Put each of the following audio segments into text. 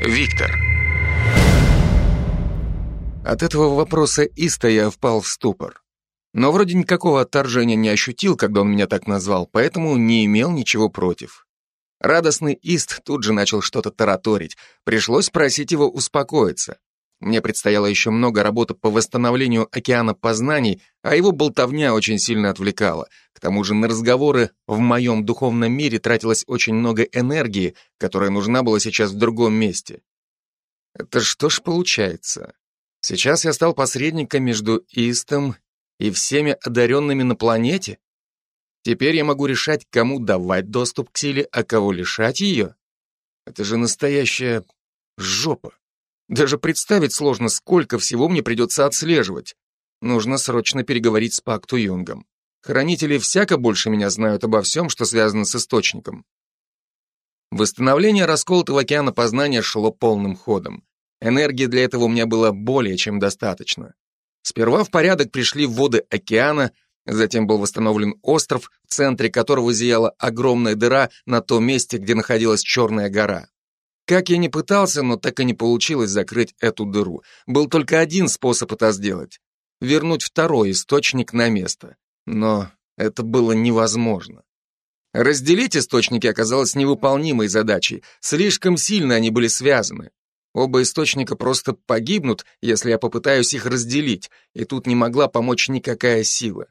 Виктор. От этого вопроса Иста я впал в ступор. Но вроде никакого отторжения не ощутил, когда он меня так назвал, поэтому не имел ничего против. Радостный Ист тут же начал что-то тараторить. Пришлось просить его успокоиться. Мне предстояло еще много работы по восстановлению океана познаний, а его болтовня очень сильно отвлекала. К тому же на разговоры в моем духовном мире тратилось очень много энергии, которая нужна была сейчас в другом месте. Это что ж получается? Сейчас я стал посредником между Истом и всеми одаренными на планете? Теперь я могу решать, кому давать доступ к силе, а кого лишать ее? Это же настоящая жопа. Даже представить сложно, сколько всего мне придется отслеживать. Нужно срочно переговорить с Пакту Юнгом. Хранители всяко больше меня знают обо всем, что связано с источником. Восстановление расколотого океана познания шло полным ходом. Энергии для этого у меня было более чем достаточно. Сперва в порядок пришли воды океана, затем был восстановлен остров, в центре которого зияла огромная дыра на том месте, где находилась Черная гора. Как я ни пытался, но так и не получилось закрыть эту дыру. Был только один способ это сделать — вернуть второй источник на место. Но это было невозможно. Разделить источники оказалось невыполнимой задачей, слишком сильно они были связаны. Оба источника просто погибнут, если я попытаюсь их разделить, и тут не могла помочь никакая сила.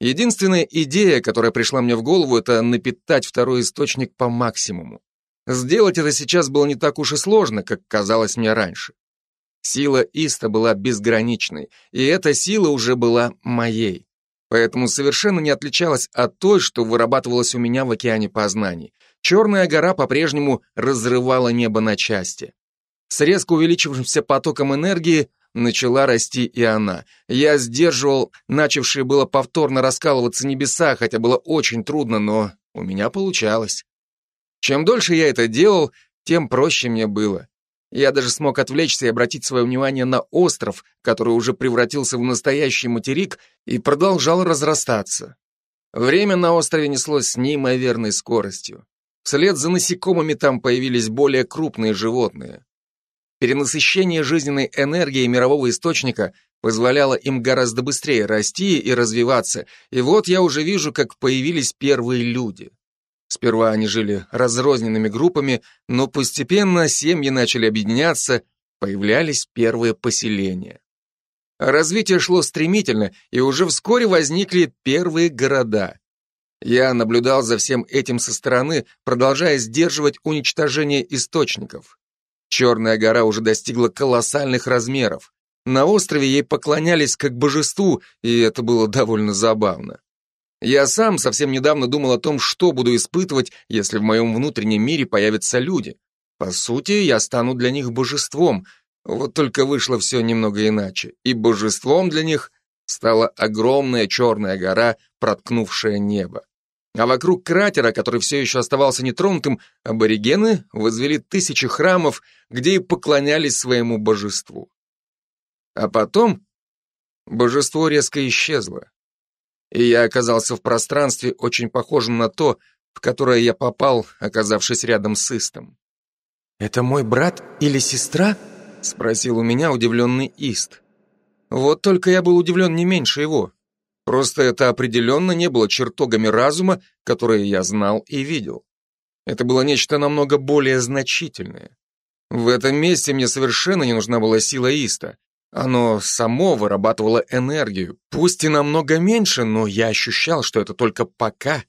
Единственная идея, которая пришла мне в голову, это напитать второй источник по максимуму. Сделать это сейчас было не так уж и сложно, как казалось мне раньше. Сила Иста была безграничной, и эта сила уже была моей. Поэтому совершенно не отличалась от той, что вырабатывалась у меня в океане познаний. Черная гора по-прежнему разрывала небо на части. С резко увеличившимся потоком энергии начала расти и она. Я сдерживал начавшие было повторно раскалываться небеса, хотя было очень трудно, но у меня получалось. Чем дольше я это делал, тем проще мне было. Я даже смог отвлечься и обратить свое внимание на остров, который уже превратился в настоящий материк и продолжал разрастаться. Время на острове неслось с неимоверной скоростью. Вслед за насекомыми там появились более крупные животные. Перенасыщение жизненной энергии мирового источника позволяло им гораздо быстрее расти и развиваться, и вот я уже вижу, как появились первые люди. Сперва они жили разрозненными группами, но постепенно семьи начали объединяться, появлялись первые поселения. Развитие шло стремительно, и уже вскоре возникли первые города. Я наблюдал за всем этим со стороны, продолжая сдерживать уничтожение источников. Черная гора уже достигла колоссальных размеров. На острове ей поклонялись как божеству, и это было довольно забавно. Я сам совсем недавно думал о том, что буду испытывать, если в моем внутреннем мире появятся люди. По сути, я стану для них божеством. Вот только вышло все немного иначе. И божеством для них стала огромная черная гора, проткнувшая небо. А вокруг кратера, который все еще оставался нетронутым, аборигены возвели тысячи храмов, где и поклонялись своему божеству. А потом божество резко исчезло и я оказался в пространстве, очень похожем на то, в которое я попал, оказавшись рядом с Истом. «Это мой брат или сестра?» — спросил у меня удивленный Ист. Вот только я был удивлен не меньше его. Просто это определенно не было чертогами разума, которые я знал и видел. Это было нечто намного более значительное. В этом месте мне совершенно не нужна была сила Иста. Оно само вырабатывало энергию, пусть и намного меньше, но я ощущал, что это только пока.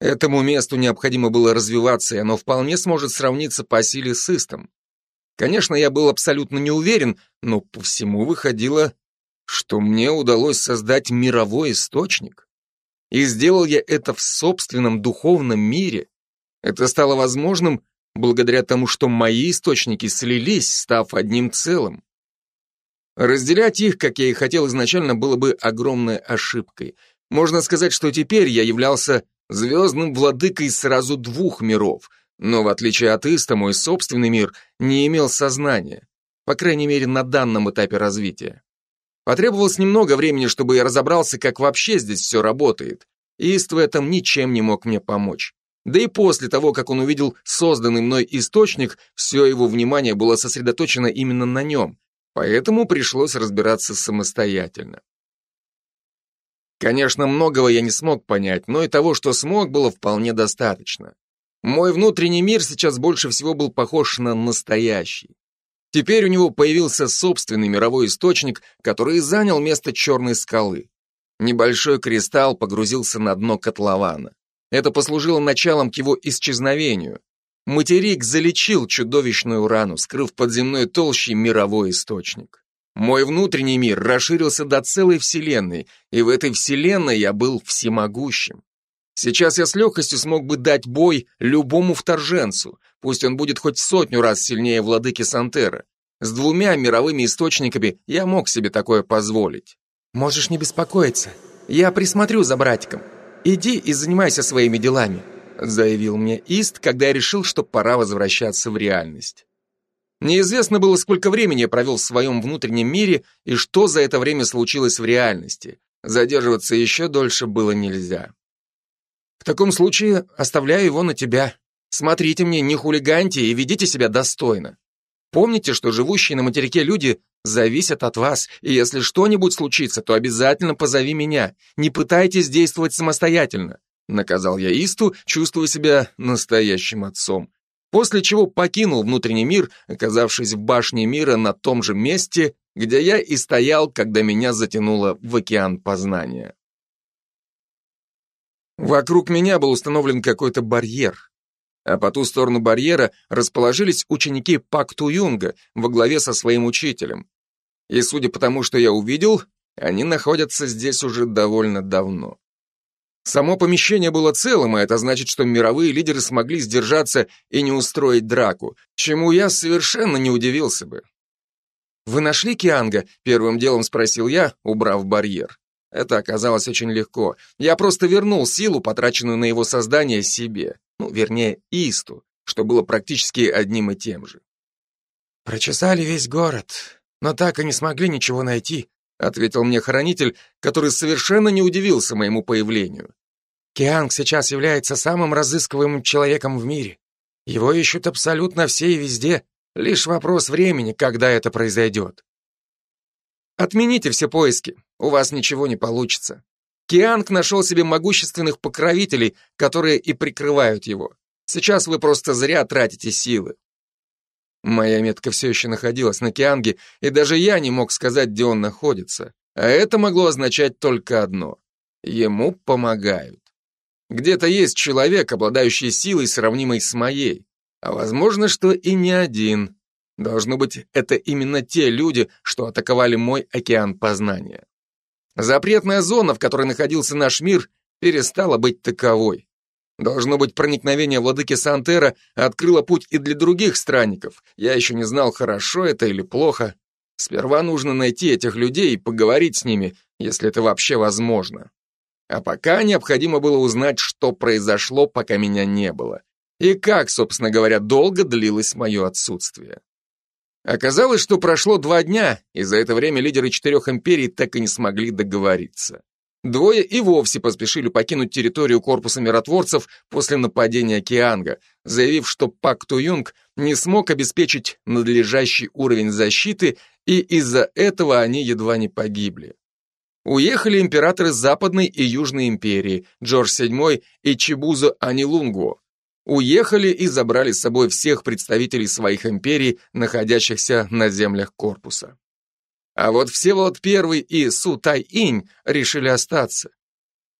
Этому месту необходимо было развиваться, и оно вполне сможет сравниться по силе с Истом. Конечно, я был абсолютно не уверен, но по всему выходило, что мне удалось создать мировой источник. И сделал я это в собственном духовном мире. Это стало возможным благодаря тому, что мои источники слились, став одним целым. Разделять их, как я и хотел изначально, было бы огромной ошибкой. Можно сказать, что теперь я являлся звездным владыкой сразу двух миров, но в отличие от Иста, мой собственный мир не имел сознания, по крайней мере, на данном этапе развития. Потребовалось немного времени, чтобы я разобрался, как вообще здесь все работает. Ист в этом ничем не мог мне помочь. Да и после того, как он увидел созданный мной источник, все его внимание было сосредоточено именно на нем, поэтому пришлось разбираться самостоятельно. Конечно, многого я не смог понять, но и того, что смог, было вполне достаточно. Мой внутренний мир сейчас больше всего был похож на настоящий. Теперь у него появился собственный мировой источник, который занял место черной скалы. Небольшой кристалл погрузился на дно котлована. Это послужило началом к его исчезновению. Материк залечил чудовищную рану, скрыв под земной толщей мировой источник. Мой внутренний мир расширился до целой вселенной, и в этой вселенной я был всемогущим. Сейчас я с легкостью смог бы дать бой любому вторженцу, пусть он будет хоть сотню раз сильнее владыки Сантера. С двумя мировыми источниками я мог себе такое позволить. Можешь не беспокоиться, я присмотрю за братиком. Иди и занимайся своими делами, заявил мне Ист, когда я решил, что пора возвращаться в реальность. Неизвестно было, сколько времени я провел в своем внутреннем мире и что за это время случилось в реальности. Задерживаться еще дольше было нельзя. В таком случае оставляю его на тебя. Смотрите мне, не хулиганьте и ведите себя достойно. Помните, что живущие на материке люди зависят от вас, и если что-нибудь случится, то обязательно позови меня. Не пытайтесь действовать самостоятельно. Наказал я Исту, чувствуя себя настоящим отцом. После чего покинул внутренний мир, оказавшись в башне мира на том же месте, где я и стоял, когда меня затянуло в океан познания. Вокруг меня был установлен какой-то барьер. А по ту сторону барьера расположились ученики Пакту Юнга во главе со своим учителем. И судя по тому, что я увидел, они находятся здесь уже довольно давно. Само помещение было целым, а это значит, что мировые лидеры смогли сдержаться и не устроить драку, чему я совершенно не удивился бы. «Вы нашли Кианга?» — первым делом спросил я, убрав барьер. Это оказалось очень легко. Я просто вернул силу, потраченную на его создание, себе. Ну, вернее, Исту, что было практически одним и тем же. «Прочесали весь город, но так и не смогли ничего найти», ответил мне хранитель, который совершенно не удивился моему появлению. «Кианг сейчас является самым разыскиваемым человеком в мире. Его ищут абсолютно все и везде, лишь вопрос времени, когда это произойдет. Отмените все поиски, у вас ничего не получится. Кианг нашел себе могущественных покровителей, которые и прикрывают его. Сейчас вы просто зря тратите силы. Моя метка все еще находилась на Кианге, и даже я не мог сказать, где он находится. А это могло означать только одно. Ему помогают. Где-то есть человек, обладающий силой, сравнимой с моей. А возможно, что и не один. Должно быть, это именно те люди, что атаковали мой океан познания. Запретная зона, в которой находился наш мир, перестала быть таковой. Должно быть, проникновение владыки Сантера открыло путь и для других странников. Я еще не знал, хорошо это или плохо. Сперва нужно найти этих людей и поговорить с ними, если это вообще возможно. А пока необходимо было узнать, что произошло, пока меня не было. И как, собственно говоря, долго длилось мое отсутствие. Оказалось, что прошло два дня, и за это время лидеры четырех империй так и не смогли договориться. Двое и вовсе поспешили покинуть территорию корпуса миротворцев после нападения Кианга, заявив, что Пак Туюнг не смог обеспечить надлежащий уровень защиты, и из-за этого они едва не погибли. Уехали императоры Западной и Южной империи, Джордж VII и Чибузо Анилунгу, уехали и забрали с собой всех представителей своих империй, находящихся на землях корпуса. А вот Всеволод I и Су Тай-инь решили остаться.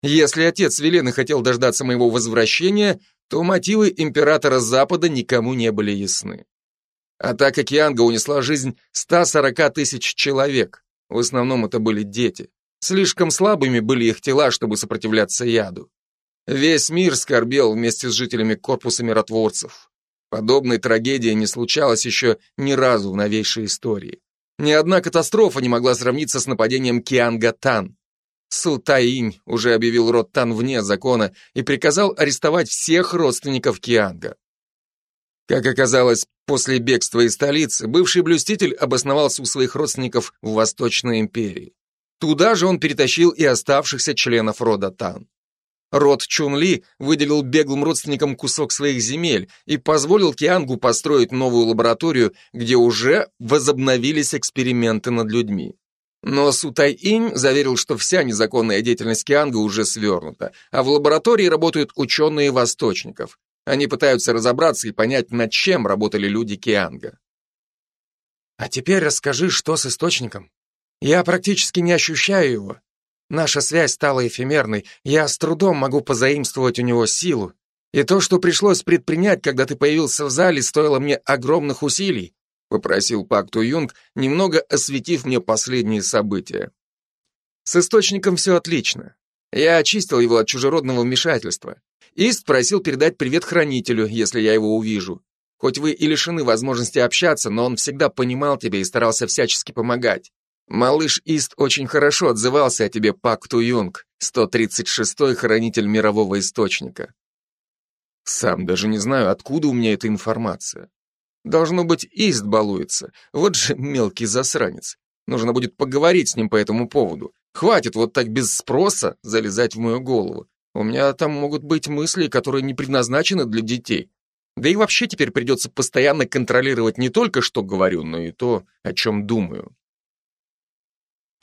Если отец Велены хотел дождаться моего возвращения, то мотивы императора Запада никому не были ясны. Атака Кианга унесла жизнь 140 тысяч человек. В основном это были дети. Слишком слабыми были их тела, чтобы сопротивляться яду. Весь мир скорбел вместе с жителями корпуса миротворцев. Подобной трагедии не случалось еще ни разу в новейшей истории. Ни одна катастрофа не могла сравниться с нападением Кианга Тан. Су Таинь уже объявил род Тан вне закона и приказал арестовать всех родственников Кианга. Как оказалось, после бегства из столицы бывший блюститель обосновался у своих родственников в Восточной империи. Туда же он перетащил и оставшихся членов рода Тан. Род Чунли выделил беглым родственникам кусок своих земель и позволил Киангу построить новую лабораторию, где уже возобновились эксперименты над людьми. Но Сутай-Инь заверил, что вся незаконная деятельность Кианга уже свернута, а в лаборатории работают ученые восточников. Они пытаются разобраться и понять, над чем работали люди Кианга. А теперь расскажи, что с источником. Я практически не ощущаю его. Наша связь стала эфемерной, я с трудом могу позаимствовать у него силу. И то, что пришлось предпринять, когда ты появился в зале, стоило мне огромных усилий, попросил Пак Ту Юнг, немного осветив мне последние события. С источником все отлично. Я очистил его от чужеродного вмешательства. Ист просил передать привет хранителю, если я его увижу. Хоть вы и лишены возможности общаться, но он всегда понимал тебя и старался всячески помогать. Малыш Ист очень хорошо отзывался о тебе, Пак Ту Юнг, 136-й хранитель мирового источника. Сам даже не знаю, откуда у меня эта информация. Должно быть, Ист балуется. Вот же мелкий засранец. Нужно будет поговорить с ним по этому поводу. Хватит вот так без спроса залезать в мою голову. У меня там могут быть мысли, которые не предназначены для детей. Да и вообще теперь придется постоянно контролировать не только, что говорю, но и то, о чем думаю.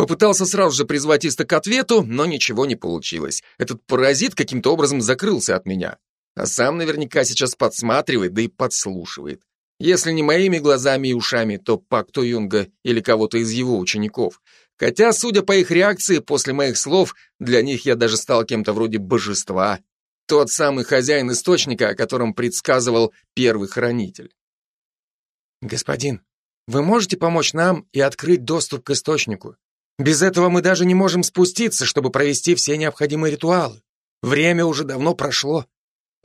Попытался сразу же призвать Иста к ответу, но ничего не получилось. Этот паразит каким-то образом закрылся от меня. А сам наверняка сейчас подсматривает, да и подслушивает. Если не моими глазами и ушами, то Пак То Юнга или кого-то из его учеников. Хотя, судя по их реакции после моих слов, для них я даже стал кем-то вроде божества. Тот самый хозяин источника, о котором предсказывал первый хранитель. Господин, вы можете помочь нам и открыть доступ к источнику? Без этого мы даже не можем спуститься, чтобы провести все необходимые ритуалы. Время уже давно прошло.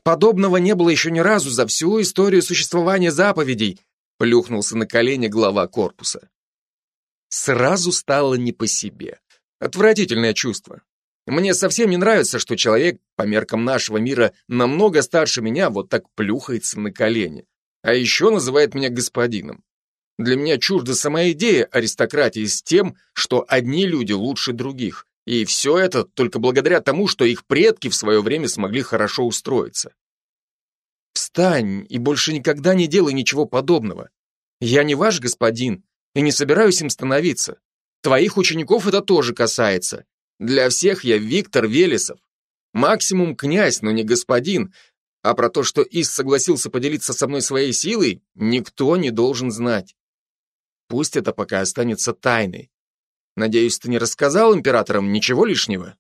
Подобного не было еще ни разу за всю историю существования заповедей, плюхнулся на колени глава корпуса. Сразу стало не по себе. Отвратительное чувство. Мне совсем не нравится, что человек, по меркам нашего мира, намного старше меня, вот так плюхается на колени. А еще называет меня господином. Для меня чужда сама идея аристократии с тем, что одни люди лучше других. И все это только благодаря тому, что их предки в свое время смогли хорошо устроиться. Встань и больше никогда не делай ничего подобного. Я не ваш господин и не собираюсь им становиться. Твоих учеников это тоже касается. Для всех я Виктор Велесов. Максимум князь, но не господин. А про то, что Ис согласился поделиться со мной своей силой, никто не должен знать. Пусть это пока останется тайной. Надеюсь, ты не рассказал императорам ничего лишнего?